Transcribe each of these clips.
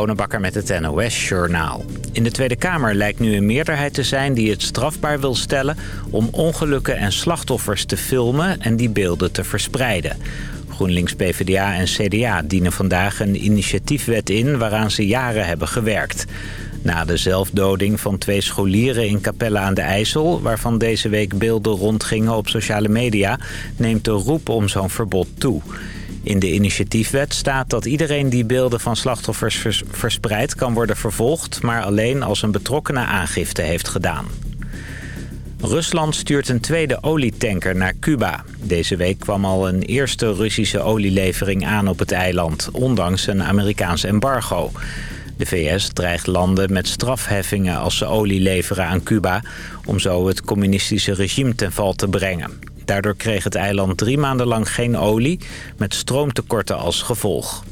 Bonenbakker met het NOS Journaal. In de Tweede Kamer lijkt nu een meerderheid te zijn die het strafbaar wil stellen... om ongelukken en slachtoffers te filmen en die beelden te verspreiden. GroenLinks, PvdA en CDA dienen vandaag een initiatiefwet in... waaraan ze jaren hebben gewerkt. Na de zelfdoding van twee scholieren in Capelle aan de IJssel... waarvan deze week beelden rondgingen op sociale media... neemt de roep om zo'n verbod toe... In de initiatiefwet staat dat iedereen die beelden van slachtoffers verspreidt kan worden vervolgd, maar alleen als een betrokkenen aangifte heeft gedaan. Rusland stuurt een tweede olietanker naar Cuba. Deze week kwam al een eerste Russische olielevering aan op het eiland, ondanks een Amerikaans embargo. De VS dreigt landen met strafheffingen als ze olie leveren aan Cuba... om zo het communistische regime ten val te brengen. Daardoor kreeg het eiland drie maanden lang geen olie, met stroomtekorten als gevolg.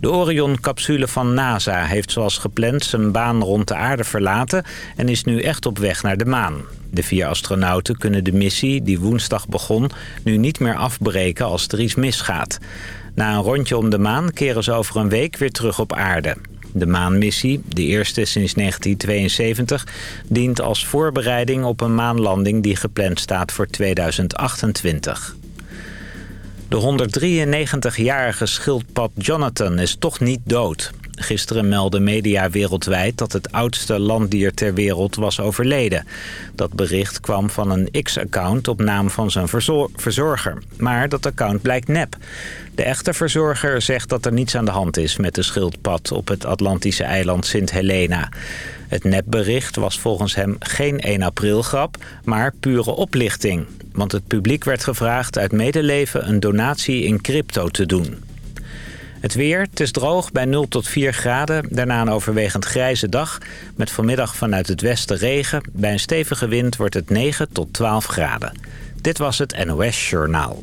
De Orion-capsule van NASA heeft zoals gepland zijn baan rond de aarde verlaten... en is nu echt op weg naar de maan. De vier astronauten kunnen de missie, die woensdag begon, nu niet meer afbreken als er iets misgaat. Na een rondje om de maan keren ze over een week weer terug op aarde. De maanmissie, de eerste sinds 1972, dient als voorbereiding op een maanlanding die gepland staat voor 2028. De 193-jarige schildpad Jonathan is toch niet dood. Gisteren meldden media wereldwijd dat het oudste landdier ter wereld was overleden. Dat bericht kwam van een X-account op naam van zijn verzorger. Maar dat account blijkt nep. De echte verzorger zegt dat er niets aan de hand is met de schildpad op het Atlantische eiland Sint Helena. Het nepbericht was volgens hem geen 1 april grap, maar pure oplichting. Want het publiek werd gevraagd uit medeleven een donatie in crypto te doen. Het weer, het is droog bij 0 tot 4 graden. Daarna een overwegend grijze dag. Met vanmiddag vanuit het westen regen. Bij een stevige wind wordt het 9 tot 12 graden. Dit was het NOS Journaal.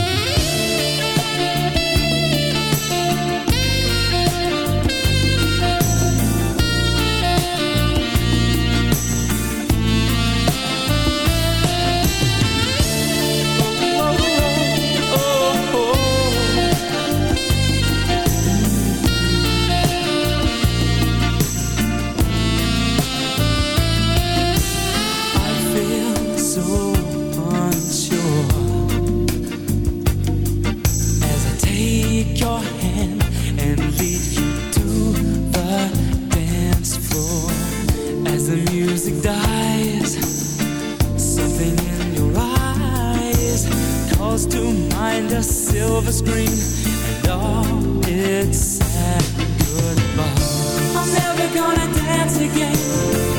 a silver screen and all its sad goodbyes. I'm never gonna dance again.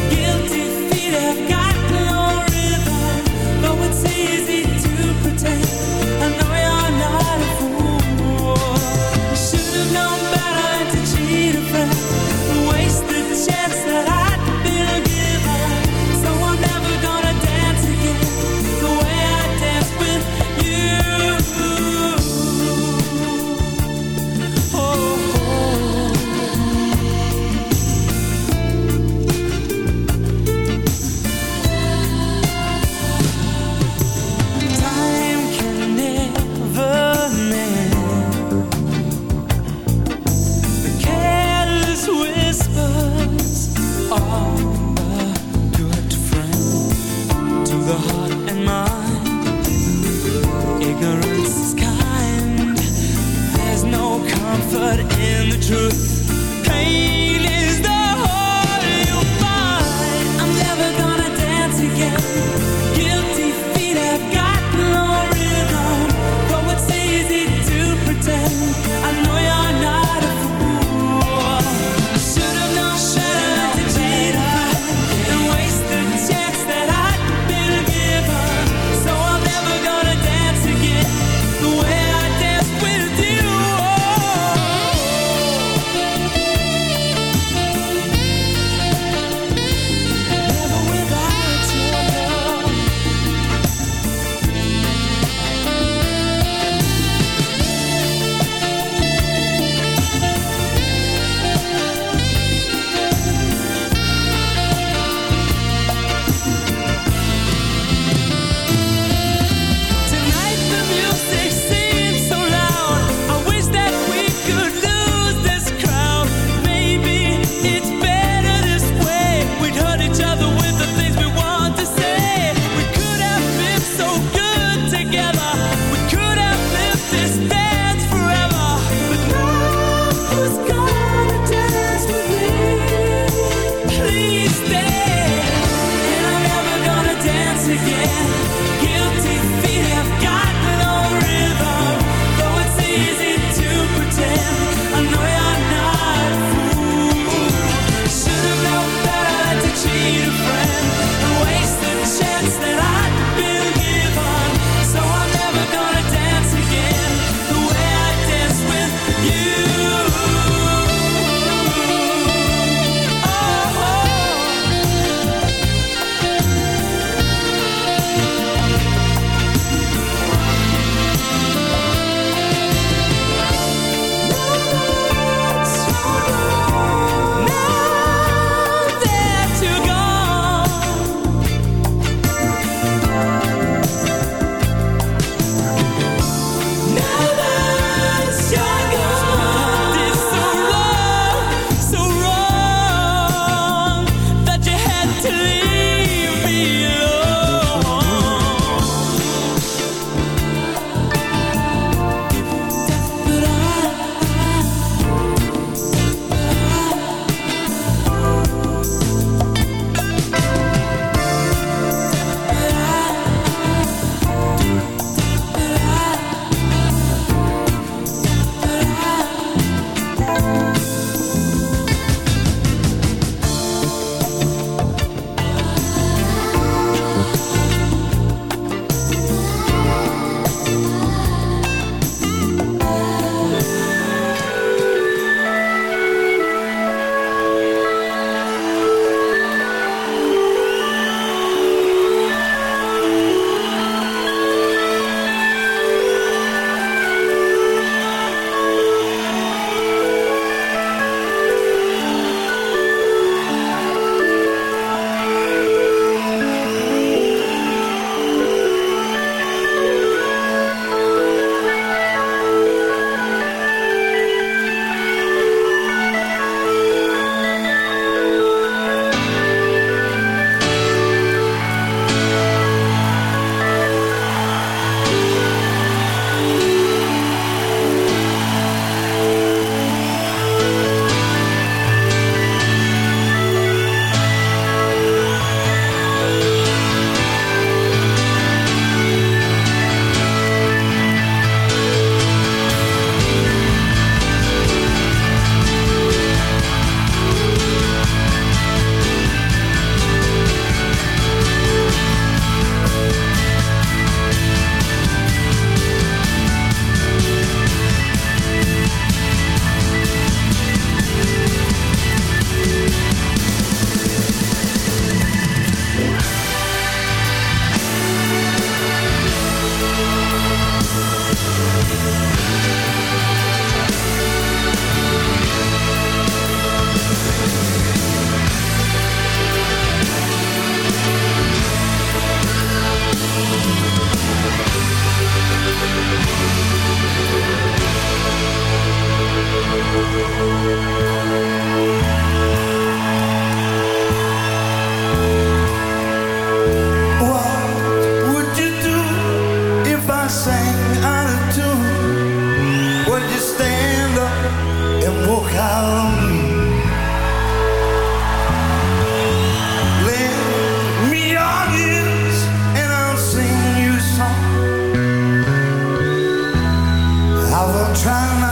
trying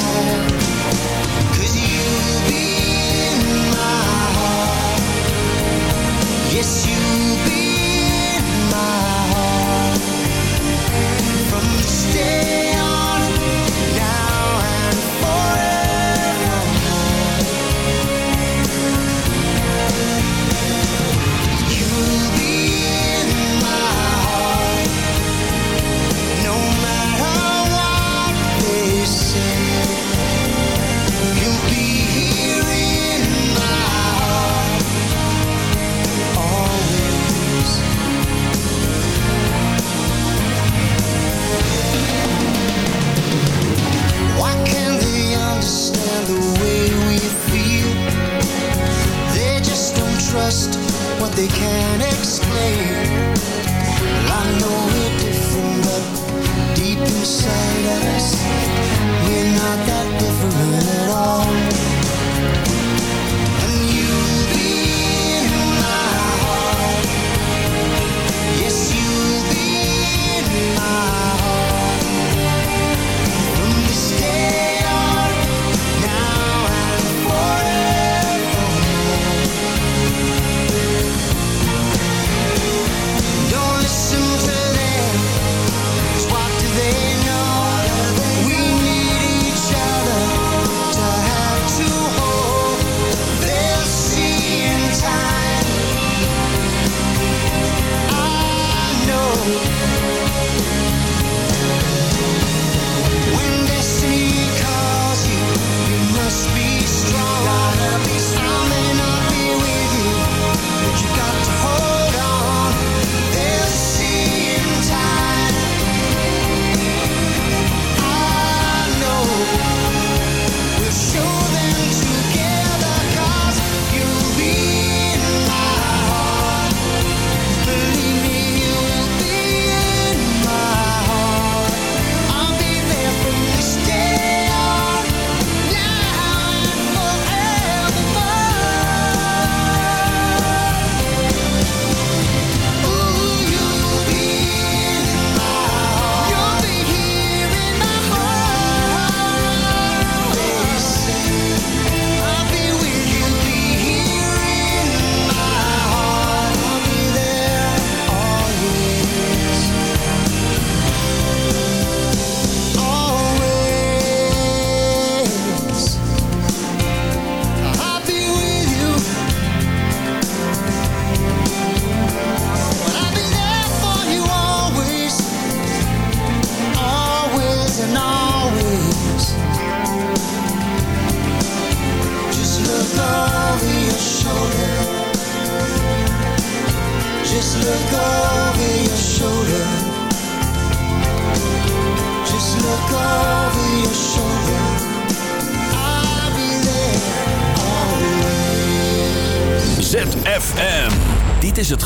just what they can expect.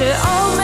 je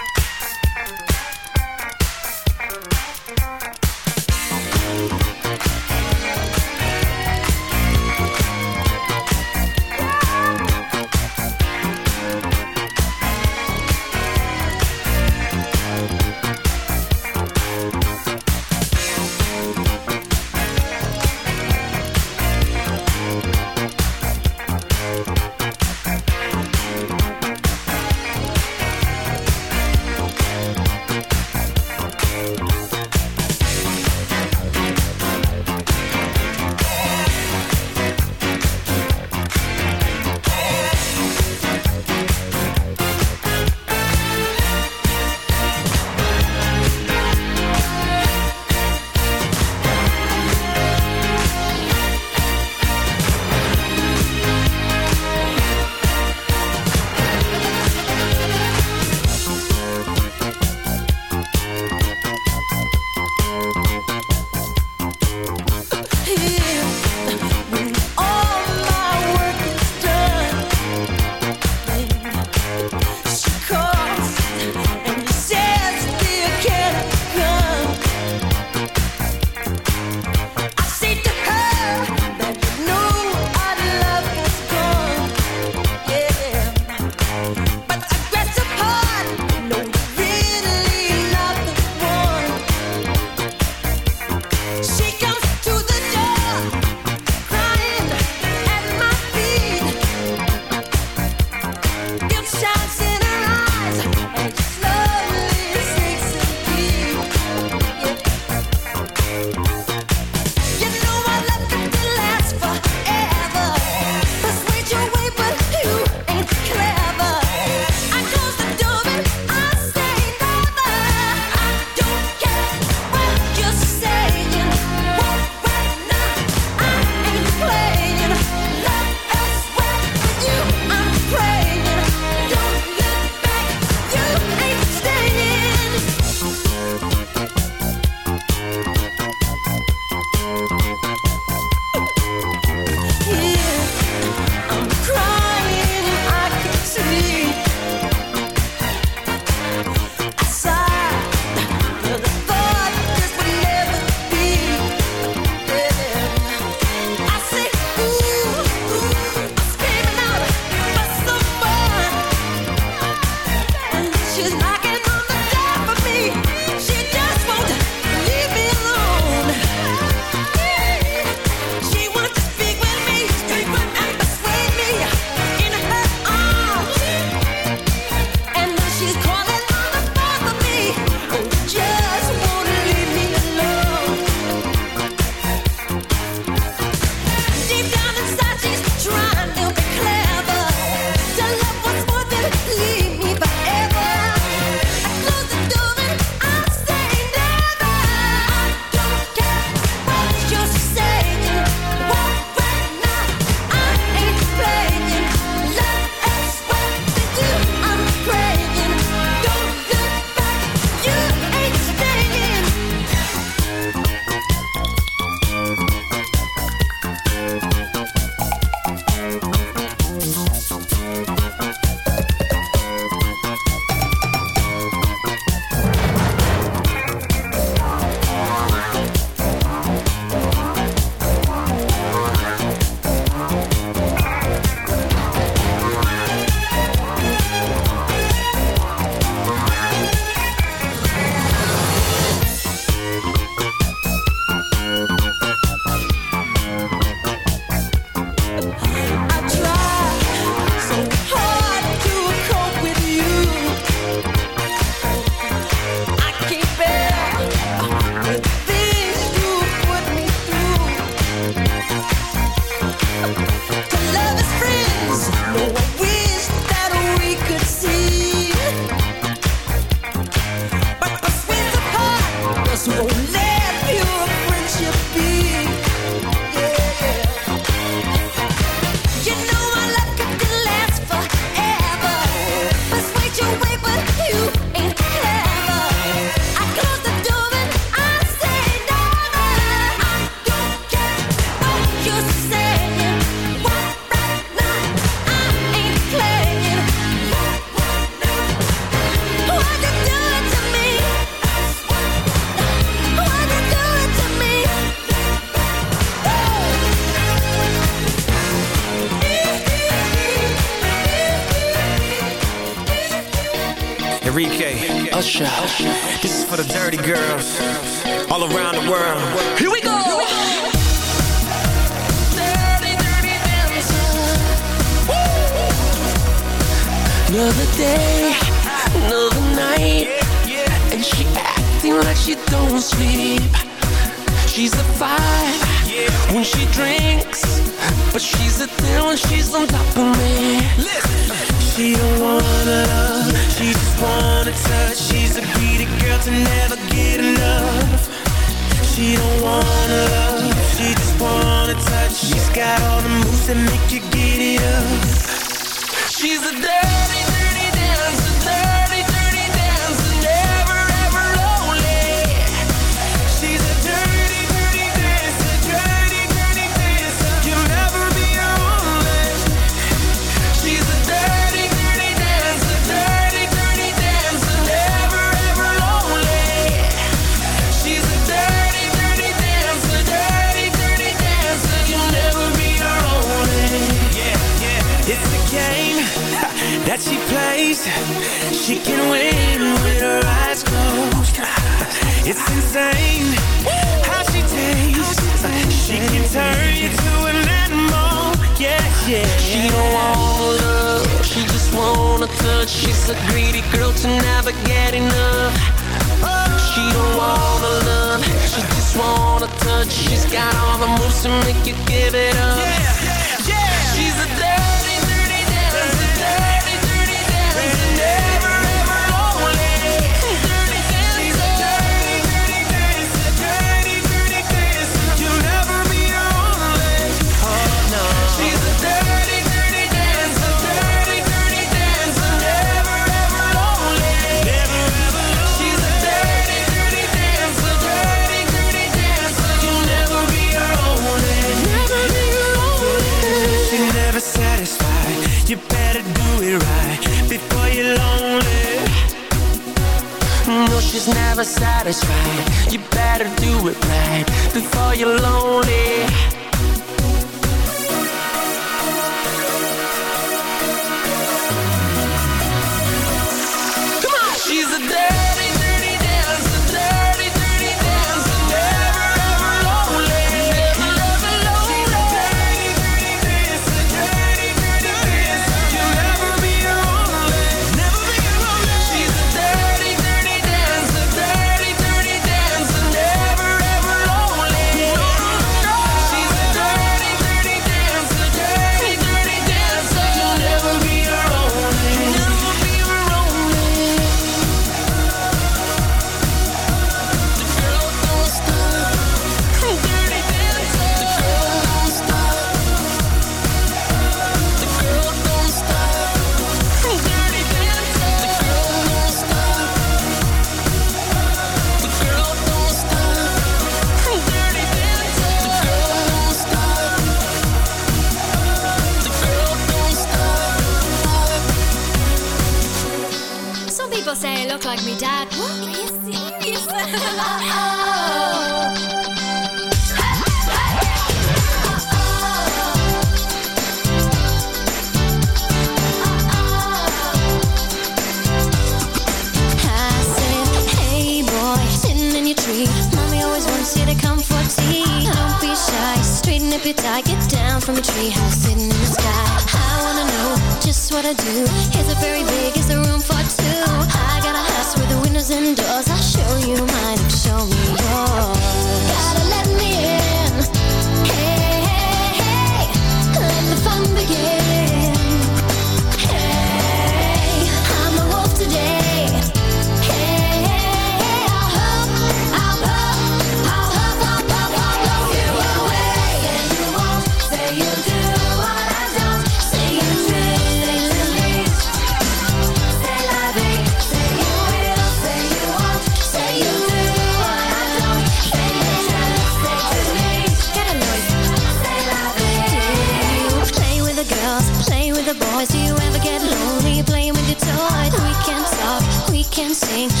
sim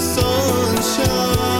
sunshine.